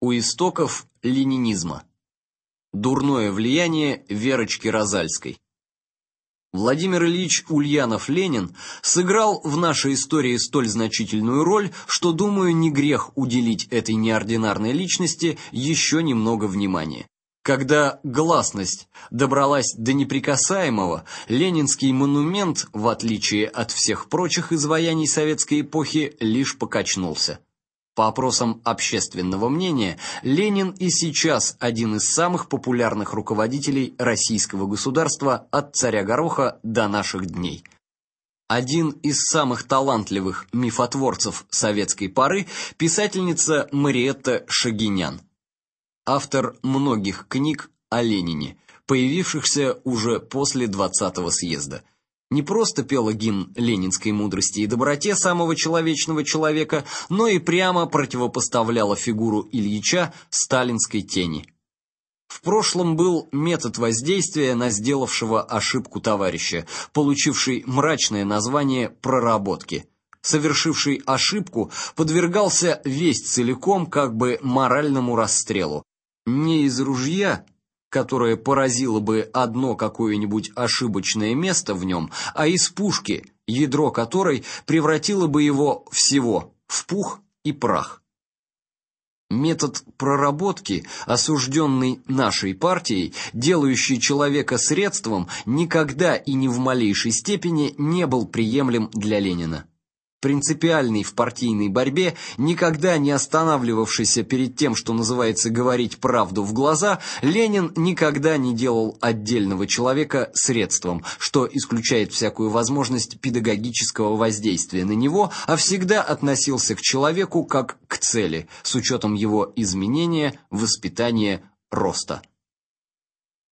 У истоков ленинизма. Дурное влияние Верочки Розальской. Владимир Ильич Ульянов-Ленин сыграл в нашей истории столь значительную роль, что, думаю, не грех уделить этой неординарной личности еще немного внимания. Когда гласность добралась до неприкасаемого, ленинский монумент, в отличие от всех прочих изваяний советской эпохи, лишь покачнулся. По опросам общественного мнения, Ленин и сейчас один из самых популярных руководителей российского государства от царя Гороха до наших дней. Один из самых талантливых мифотворцев советской поры писательница Мариетта Шагинян. Автор многих книг о Ленине, появившихся уже после 20-го съезда не просто пела гимн ленинской мудрости и доброте самого человечного человека, но и прямо противопоставляла фигуру Ильича сталинской тени. В прошлом был метод воздействия на сделавшего ошибку товарища, получивший мрачное название проработки. Совершивший ошибку подвергался весь целиком как бы моральному расстрелу. Не из ружья, которое поразило бы одно какое-нибудь ошибочное место в нем, а из пушки, ядро которой превратило бы его всего в пух и прах. Метод проработки, осужденный нашей партией, делающий человека средством, никогда и ни в малейшей степени не был приемлем для Ленина принципиальный в партийной борьбе, никогда не останавливавшийся перед тем, что называется говорить правду в глаза, Ленин никогда не делал отдельного человека средством, что исключает всякую возможность педагогического воздействия на него, а всегда относился к человеку как к цели, с учетом его изменения, воспитания, роста.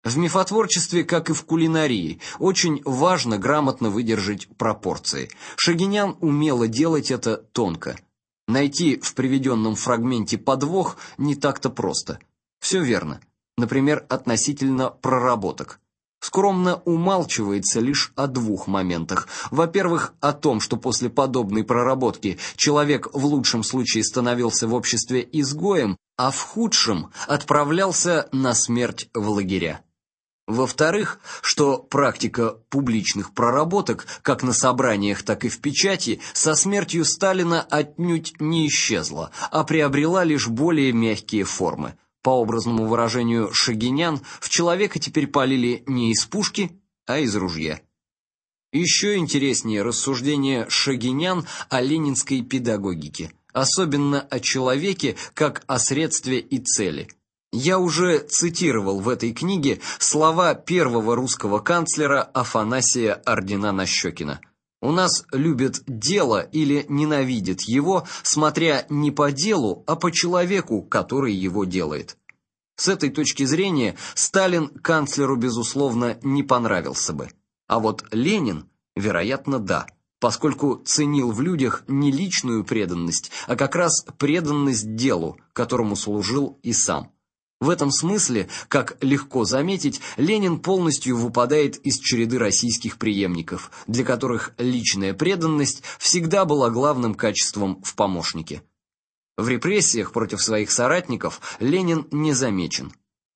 В мифотворчестве, как и в кулинарии, очень важно грамотно выдержать пропорции. Шагинян умела делать это тонко. Найти в приведенном фрагменте подвох не так-то просто. Все верно. Например, относительно проработок. Скромно умалчивается лишь о двух моментах. Во-первых, о том, что после подобной проработки человек в лучшем случае становился в обществе изгоем, а в худшем отправлялся на смерть в лагеря. Во-вторых, что практика публичных проработок, как на собраниях, так и в печати, со смертью Сталина отнюдь не исчезла, а приобрела лишь более мягкие формы. По образному выражению Шагинян, в человека теперь палили не из пушки, а из ружья. Еще интереснее рассуждение Шагинян о ленинской педагогике, особенно о человеке как о средстве и цели – я уже цитировал в этой книге слова первого русского канцлера Афанасия Ордена-Нащекина. У нас любят дело или ненавидят его, смотря не по делу, а по человеку, который его делает. С этой точки зрения Сталин канцлеру безусловно не понравился бы. А вот Ленин, вероятно, да, поскольку ценил в людях не личную преданность, а как раз преданность делу, которому служил и сам. В этом смысле, как легко заметить, Ленин полностью выпадает из череды российских преемников, для которых личная преданность всегда была главным качеством в помощнике. В репрессиях против своих соратников Ленин не замечен.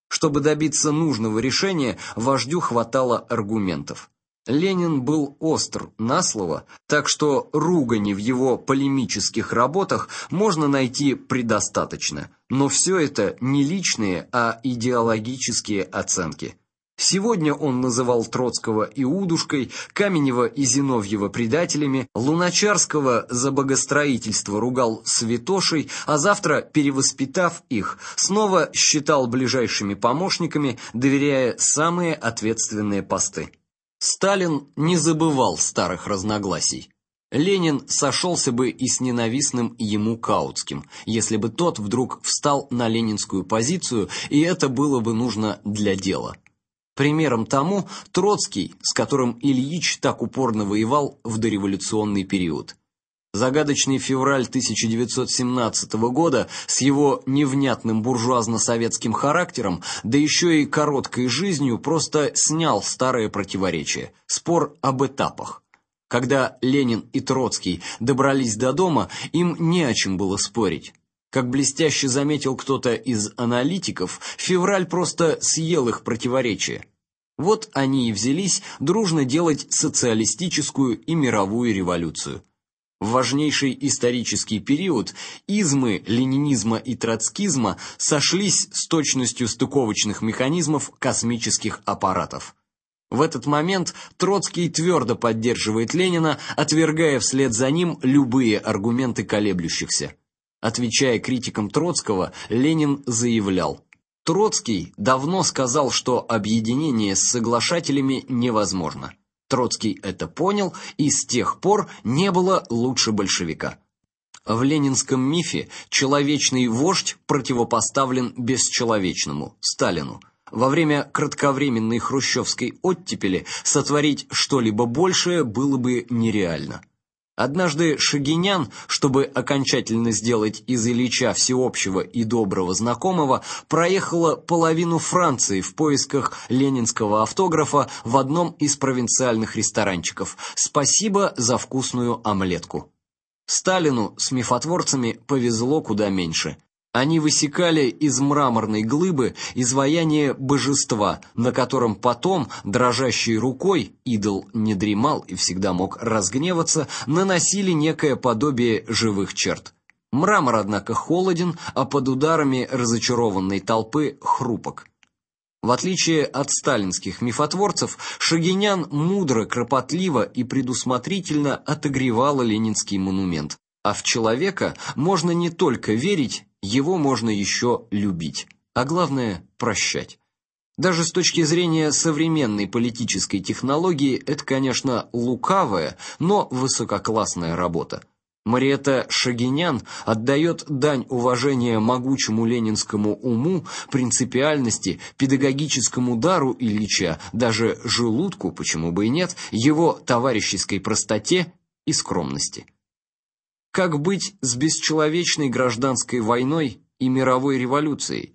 Чтобы добиться нужного решения, вождю хватало аргументов. Ленин был остр на слово, так что ругани в его полемических работах можно найти предостаточно. Но все это не личные, а идеологические оценки. Сегодня он называл Троцкого иудушкой, Каменева и Зиновьева предателями, Луначарского за богостроительство ругал святошей, а завтра, перевоспитав их, снова считал ближайшими помощниками, доверяя самые ответственные посты. Сталин не забывал старых разногласий. Ленин сошелся бы и с ненавистным ему Каутским, если бы тот вдруг встал на ленинскую позицию, и это было бы нужно для дела. Примером тому Троцкий, с которым Ильич так упорно воевал в дореволюционный период. Загадочный февраль 1917 года с его невнятным буржуазно-советским характером, да еще и короткой жизнью, просто снял старое противоречие спор об этапах. Когда Ленин и Троцкий добрались до дома, им не о чем было спорить. Как блестяще заметил кто-то из аналитиков, февраль просто съел их противоречия. Вот они и взялись дружно делать социалистическую и мировую революцию. В важнейший исторический период измы ленинизма и троцкизма сошлись с точностью стыковочных механизмов космических аппаратов. В этот момент Троцкий твердо поддерживает Ленина, отвергая вслед за ним любые аргументы колеблющихся. Отвечая критикам Троцкого, Ленин заявлял: Троцкий давно сказал, что объединение с соглашателями невозможно. Троцкий это понял, и с тех пор не было лучше большевика. В ленинском мифе человечный вождь противопоставлен бесчеловечному Сталину. Во время кратковременной хрущевской оттепели сотворить что-либо большее было бы нереально. Однажды Шагинян, чтобы окончательно сделать из Ильича всеобщего и доброго знакомого, проехала половину Франции в поисках ленинского автографа в одном из провинциальных ресторанчиков. Спасибо за вкусную омлетку. Сталину с мифотворцами повезло куда меньше. Они высекали из мраморной глыбы изваяние божества, на котором потом дрожащей рукой идол не дремал и всегда мог разгневаться, наносили некое подобие живых черт. Мрамор, однако, холоден, а под ударами разочарованной толпы хрупок. В отличие от сталинских мифотворцев, Шагинян мудро, кропотливо и предусмотрительно отогревала ленинский монумент, а в человека можно не только верить, его можно еще любить, а главное прощать. Даже с точки зрения современной политической технологии это, конечно, лукавая, но высококлассная работа. Мариэта Шагинян отдает дань уважения могучему ленинскому уму, принципиальности, педагогическому дару Ильича, даже желудку, почему бы и нет, его товарищеской простоте и скромности. Как быть с бесчеловечной гражданской войной и мировой революцией?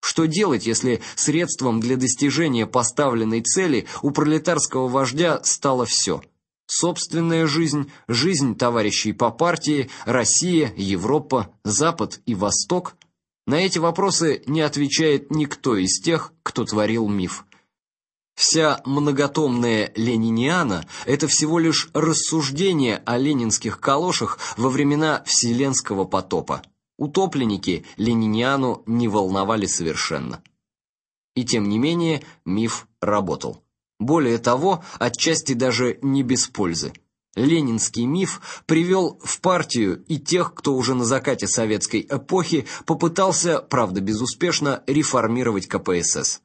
Что делать, если средством для достижения поставленной цели у пролетарского вождя стало все: собственная жизнь, жизнь товарищей по партии, Россия, Европа, Запад и Восток? На эти вопросы не отвечает никто из тех, кто творил миф. Вся многотомная Лениниана это всего лишь рассуждение о ленинских калошах во времена вселенского потопа. Утопленники Лениниану не волновали совершенно. И тем не менее, миф работал. Более того, отчасти даже не без пользы. Ленинский миф привел в партию и тех, кто уже на закате советской эпохи попытался, правда безуспешно, реформировать КПСС.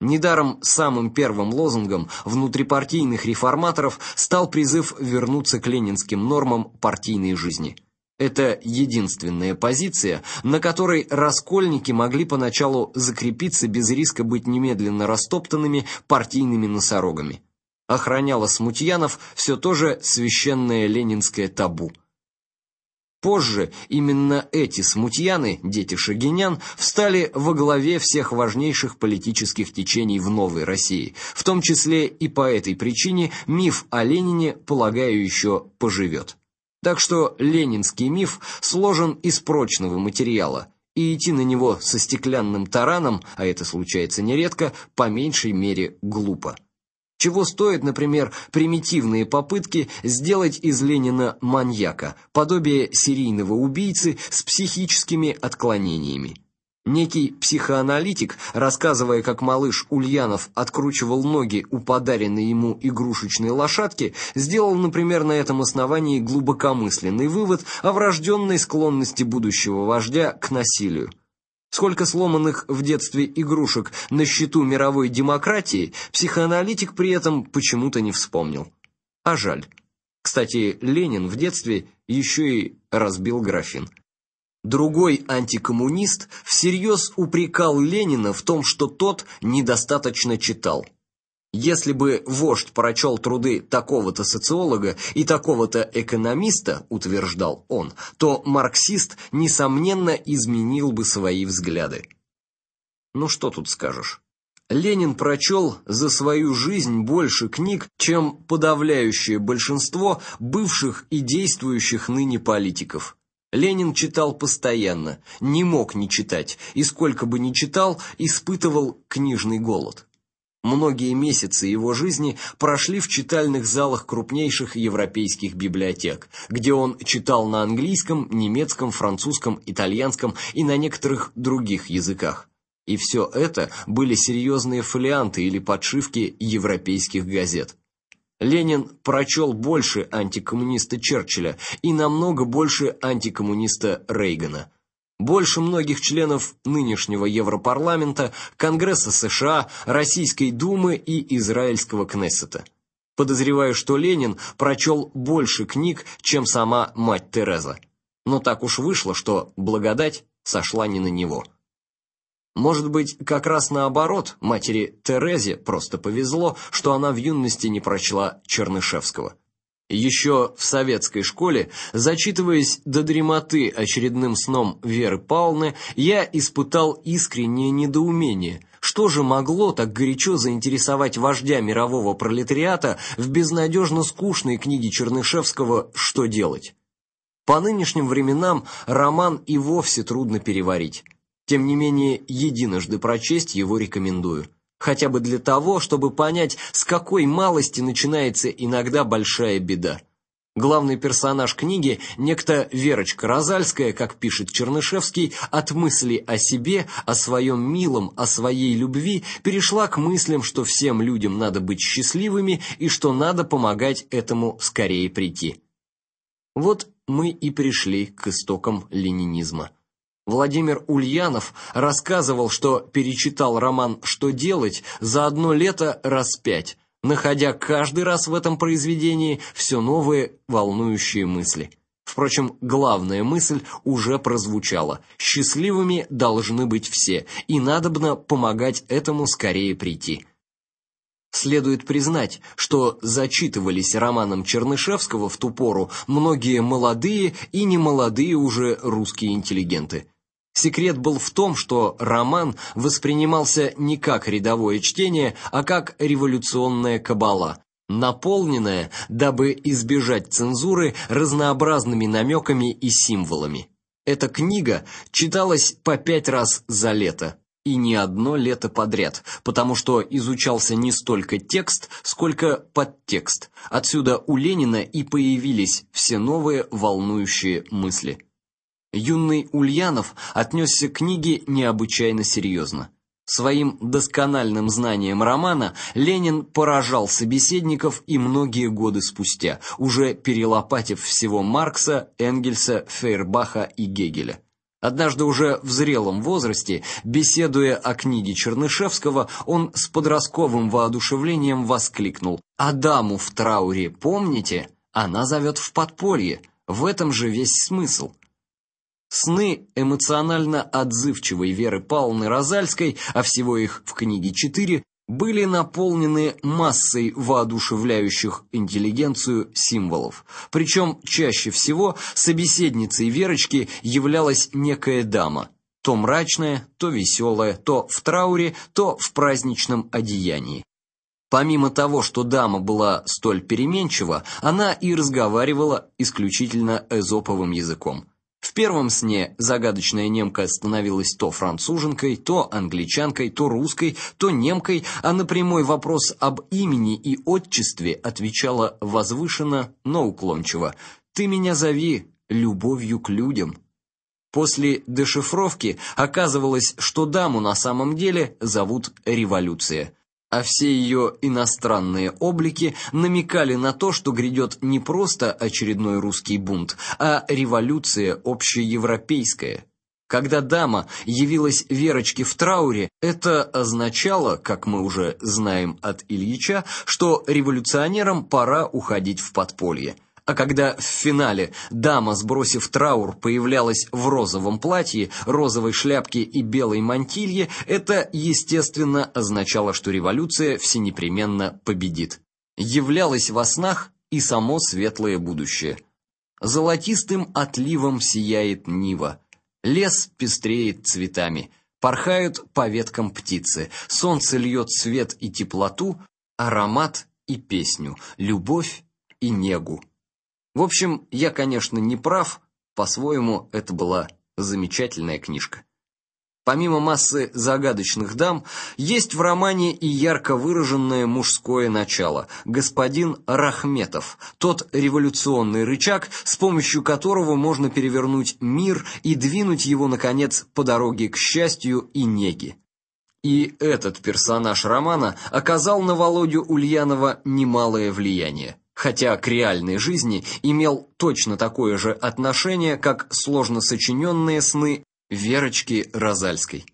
Недаром самым первым лозунгом внутрипартийных реформаторов стал призыв вернуться к ленинским нормам партийной жизни. Это единственная позиция, на которой раскольники могли поначалу закрепиться без риска быть немедленно растоптанными партийными носорогами. Охраняло смутьянов все то же священное ленинское табу – Позже именно эти смутьяны, дети Шагинян, встали во главе всех важнейших политических течений в новой России. В том числе и по этой причине миф о Ленине, полагаю, еще поживет. Так что ленинский миф сложен из прочного материала, и идти на него со стеклянным тараном, а это случается нередко, по меньшей мере глупо. Чего стоят, например, примитивные попытки сделать из Ленина маньяка, подобие серийного убийцы с психическими отклонениями. Некий психоаналитик, рассказывая, как малыш Ульянов откручивал ноги у подаренной ему игрушечной лошадки, сделал, например, на этом основании глубокомысленный вывод о врожденной склонности будущего вождя к насилию. Сколько сломанных в детстве игрушек на счету мировой демократии, психоаналитик при этом почему-то не вспомнил. А жаль. Кстати, Ленин в детстве еще и разбил графин. Другой антикоммунист всерьез упрекал Ленина в том, что тот недостаточно читал. Если бы вождь прочел труды такого-то социолога и такого-то экономиста, утверждал он, то марксист несомненно изменил бы свои взгляды. Ну что тут скажешь? Ленин прочел за свою жизнь больше книг, чем подавляющее большинство бывших и действующих ныне политиков. Ленин читал постоянно, не мог не читать, и сколько бы ни читал, испытывал книжный голод. Многие месяцы его жизни прошли в читальных залах крупнейших европейских библиотек, где он читал на английском, немецком, французском, итальянском и на некоторых других языках. И все это были серьезные фолианты или подшивки европейских газет. Ленин прочел больше антикоммуниста Черчилля и намного больше антикоммуниста Рейгана. Больше многих членов нынешнего Европарламента, Конгресса США, Российской Думы и Израильского Кнессета. Подозреваю, что Ленин прочел больше книг, чем сама мать Тереза. Но так уж вышло, что благодать сошла не на него. Может быть, как раз наоборот, матери Терезе просто повезло, что она в юности не прочла Чернышевского. Еще в советской школе, зачитываясь до дремоты очередным сном Веры Павловны, я испытал искреннее недоумение. Что же могло так горячо заинтересовать вождя мирового пролетариата в безнадежно скучной книге Чернышевского «Что делать?». По нынешним временам роман и вовсе трудно переварить. Тем не менее, единожды прочесть его рекомендую. Хотя бы для того, чтобы понять, с какой малости начинается иногда большая беда. Главный персонаж книги, некто Верочка Розальская, как пишет Чернышевский, от мысли о себе, о своем милом, о своей любви, перешла к мыслям, что всем людям надо быть счастливыми и что надо помогать этому скорее прийти. Вот мы и пришли к истокам ленинизма. Владимир Ульянов рассказывал, что перечитал роман «Что делать» за одно лето раз пять, находя каждый раз в этом произведении все новые волнующие мысли. Впрочем, главная мысль уже прозвучала: счастливыми должны быть все, и надобно помогать этому скорее прийти. Следует признать, что зачитывались романом Чернышевского в ту пору многие молодые и немолодые уже русские интеллигенты. Секрет был в том, что роман воспринимался не как рядовое чтение, а как революционная кабала, наполненная, дабы избежать цензуры, разнообразными намеками и символами. Эта книга читалась по пять раз за лето, и не одно лето подряд, потому что изучался не столько текст, сколько подтекст. Отсюда у Ленина и появились все новые волнующие мысли. Юный Ульянов отнесся к книге необычайно серьезно. Своим доскональным знанием романа Ленин поражал собеседников и многие годы спустя, уже перелопатив всего Маркса, Энгельса, Фейербаха и Гегеля. Однажды уже в зрелом возрасте, беседуя о книге Чернышевского, он с подростковым воодушевлением воскликнул: "А даму в трауре помните? Она зовет в подполье. В этом же весь смысл". Сны эмоционально отзывчивой Веры Павловны Розальской, а всего их в книге четыре, были наполнены массой воодушевляющих интеллигенцию символов. Причем чаще всего собеседницей Верочки являлась некая дама, то мрачная, то веселая, то в трауре, то в праздничном одеянии. Помимо того, что дама была столь переменчива, она и разговаривала исключительно эзоповым языком. В первом сне загадочная немка становилась то француженкой, то англичанкой, то русской, то немкой, а на прямой вопрос об имени и отчестве отвечала возвышенно, но уклончиво: "Ты меня зови любовью к людям". После дешифровки оказывалось, что даму на самом деле зовут Революция а все ее иностранные облики намекали на то, что грядет не просто очередной русский бунт, а революция общеевропейская. Когда дама явилась Верочке в трауре, это означало, как мы уже знаем от Ильича, что революционерам пора уходить в подполье. А когда в финале дама, сбросив траур, появлялась в розовом платье, розовой шляпке и белой мантилье, это, естественно, означало, что революция всенепременно победит. Являлось во снах и само светлое будущее. Золотистым отливом сияет нива. Лес пестреет цветами. Порхают по веткам птицы. Солнце льет свет и теплоту, аромат и песню, любовь и негу. В общем, я, конечно, не прав, По-своему, это была замечательная книжка. Помимо массы загадочных дам, есть в романе и ярко выраженное мужское начало. Господин Рахметов, тот революционный рычаг, с помощью которого можно перевернуть мир и двинуть его наконец по дороге к счастью и неге. И этот персонаж романа оказал на Володю Ульянова немалое влияние хотя к реальной жизни имел точно такое же отношение, как сложно сочиненные сны Верочки Розальской.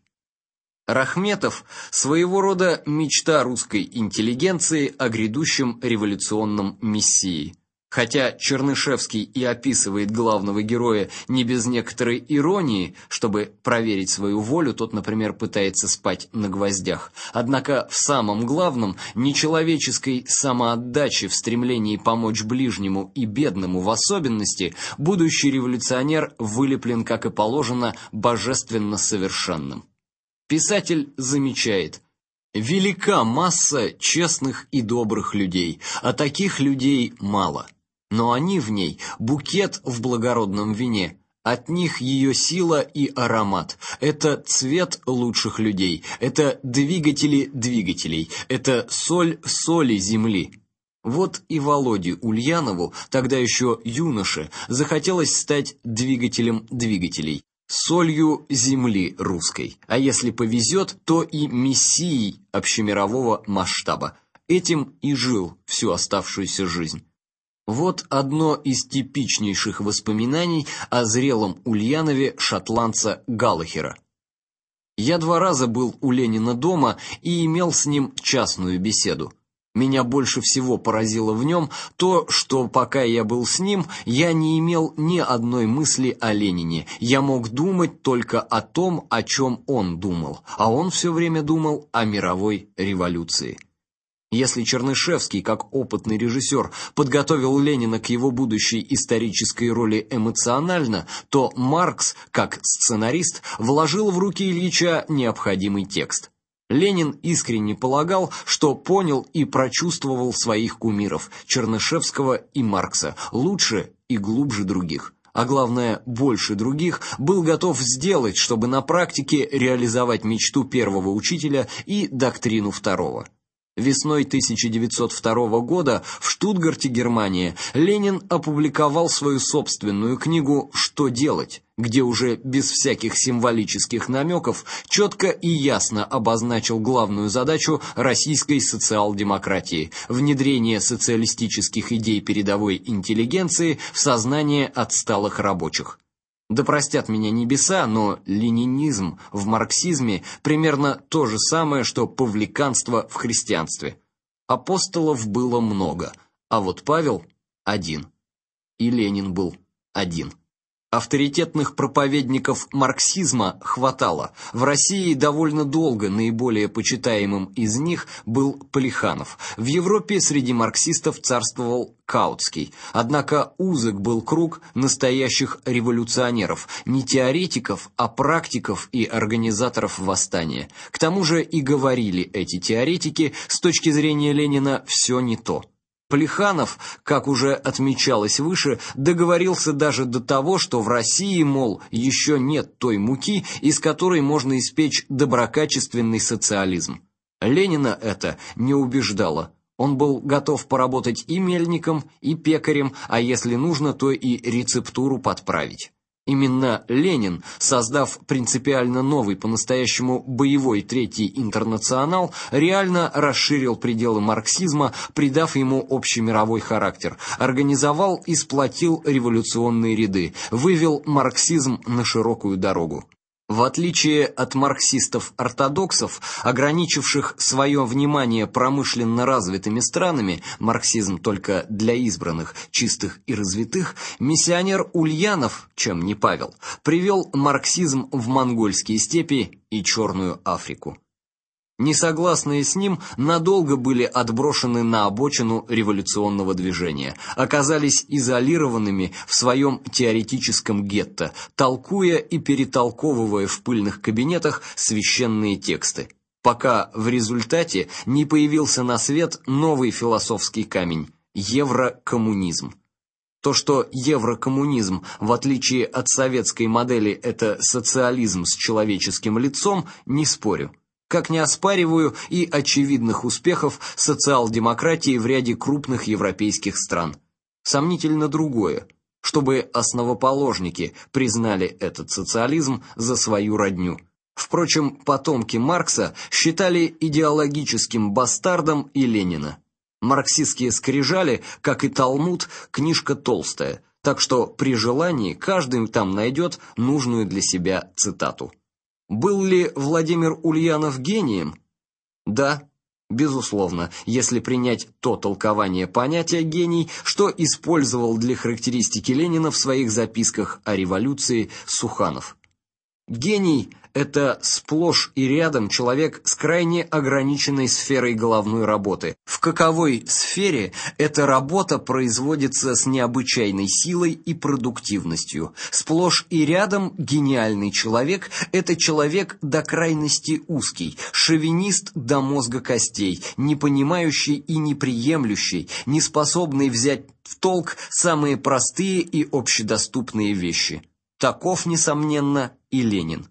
Рахметов своего рода мечта русской интеллигенции о грядущем революционном мессии. Хотя Чернышевский и описывает главного героя не без некоторой иронии, чтобы проверить свою волю, тот, например, пытается спать на гвоздях. Однако в самом главном нечеловеческой самоотдаче в стремлении помочь ближнему и бедному в особенности, будущий революционер вылеплен, как и положено, божественно совершенным. Писатель замечает: Велика масса честных и добрых людей, а таких людей мало но они в ней букет в благородном вине. От них ее сила и аромат. Это цвет лучших людей, это двигатели двигателей, это соль соли земли. Вот и Володе Ульянову, тогда еще юноше, захотелось стать двигателем двигателей, солью земли русской. А если повезет, то и мессией общемирового масштаба. Этим и жил всю оставшуюся жизнь. Вот одно из типичнейших воспоминаний о зрелом Ульянове шотландца Галлахера. Я два раза был у Ленина дома и имел с ним частную беседу. Меня больше всего поразило в нем то, что пока я был с ним, я не имел ни одной мысли о Ленине. Я мог думать только о том, о чем он думал, а он все время думал о мировой революции. Если Чернышевский, как опытный режиссер, подготовил Ленина к его будущей исторической роли эмоционально, то Маркс, как сценарист, вложил в руки Ильича необходимый текст. Ленин искренне полагал, что понял и прочувствовал своих кумиров Чернышевского и Маркса лучше и глубже других а главное, больше других, был готов сделать, чтобы на практике реализовать мечту первого учителя и доктрину второго. Весной 1902 года в Штутгарте, Германия, Ленин опубликовал свою собственную книгу Что делать, где уже без всяких символических намеков четко и ясно обозначил главную задачу российской социал-демократии внедрение социалистических идей передовой интеллигенции в сознание отсталых рабочих. Да простят меня небеса, но ленинизм в марксизме примерно то же самое, что павликанство в христианстве. Апостолов было много, а вот Павел один. И Ленин был один. Авторитетных проповедников марксизма хватало. В России довольно долго наиболее почитаемым из них был Плеханов. В Европе среди марксистов царствовал Каутский. Однако узок был круг настоящих революционеров, не теоретиков, а практиков и организаторов восстания. К тому же и говорили эти теоретики с точки зрения Ленина все не то. Плеханов, как уже отмечалось выше, договорился даже до того, что в России, мол, еще нет той муки, из которой можно испечь доброкачественный социализм. Ленина это не убеждало. Он был готов поработать и мельником, и пекарем, а если нужно, то и рецептуру подправить. Именно Ленин, создав принципиально новый, по-настоящему боевой Третий интернационал, реально расширил пределы марксизма, придав ему общемировой характер, организовал и сплотил революционные ряды, вывел марксизм на широкую дорогу. В отличие от марксистов-ортодоксов, ограничивших свое внимание промышленно развитыми странами, марксизм только для избранных, чистых и развитых, миссионер Ульянов, чем не Павел, привел марксизм в монгольские степи и Черную Африку. Несогласные с ним надолго были отброшены на обочину революционного движения, оказались изолированными в своем теоретическом гетто, толкуя и перетолковывая в пыльных кабинетах священные тексты, пока в результате не появился на свет новый философский камень еврокоммунизм. То, что еврокоммунизм, в отличие от советской модели, это социализм с человеческим лицом, не спорю. Как не оспариваю и очевидных успехов социал-демократии в ряде крупных европейских стран. Сомнительно другое, чтобы основоположники признали этот социализм за свою родню. Впрочем, потомки Маркса считали идеологическим бастардом и Ленина. Марксистские скрижали, как и Талмуд, книжка толстая, так что при желании каждый там найдет нужную для себя цитату. Был ли Владимир Ульянов гением? Да, безусловно, если принять то толкование понятия гений, что использовал для характеристики Ленина в своих записках о революции Суханов. Гений это сплошь и рядом человек с крайне ограниченной сферой головной работы. В каковой сфере эта работа производится с необычайной силой и продуктивностью. Сплошь и рядом гениальный человек это человек до крайности узкий, шовинист до мозга костей, не понимающий и не приемлющий, не способный взять в толк самые простые и общедоступные вещи. Таков несомненно и Ленин,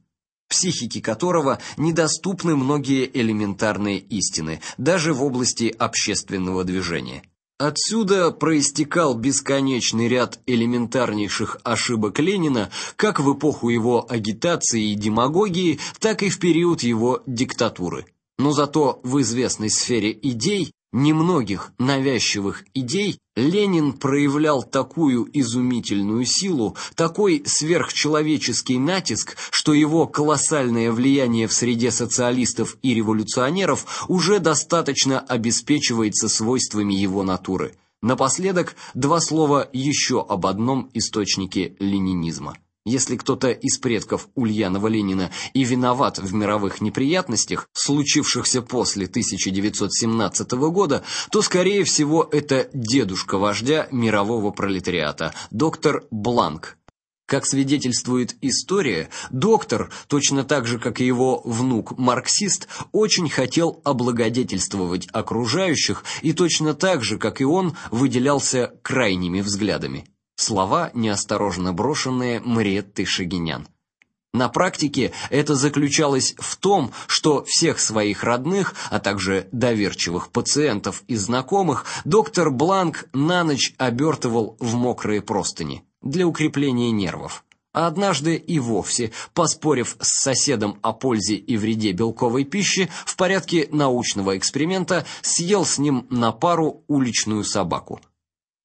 психике которого недоступны многие элементарные истины, даже в области общественного движения. Отсюда проистекал бесконечный ряд элементарнейших ошибок Ленина, как в эпоху его агитации и демагогии, так и в период его диктатуры. Но зато в известной сфере идей немногих навязчивых идей Ленин проявлял такую изумительную силу, такой сверхчеловеческий натиск, что его колоссальное влияние в среде социалистов и революционеров уже достаточно обеспечивается свойствами его натуры. Напоследок два слова еще об одном источнике ленинизма. Если кто-то из предков Ульянова Ленина и виноват в мировых неприятностях, случившихся после 1917 года, то скорее всего это дедушка вождя мирового пролетариата, доктор Бланк. Как свидетельствует история, доктор, точно так же как и его внук марксист, очень хотел облагодетельствовать окружающих и точно так же, как и он, выделялся крайними взглядами. Слова, неосторожно брошенные Мариеттой Шагинян. На практике это заключалось в том, что всех своих родных, а также доверчивых пациентов и знакомых доктор Бланк на ночь обертывал в мокрые простыни для укрепления нервов. А однажды и вовсе, поспорив с соседом о пользе и вреде белковой пищи, в порядке научного эксперимента съел с ним на пару уличную собаку.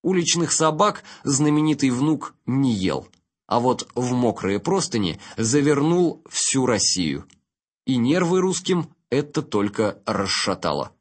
Уличных собак знаменитый внук не ел, а вот в мокрые простыни завернул всю Россию. И нервы русским это только расшатало.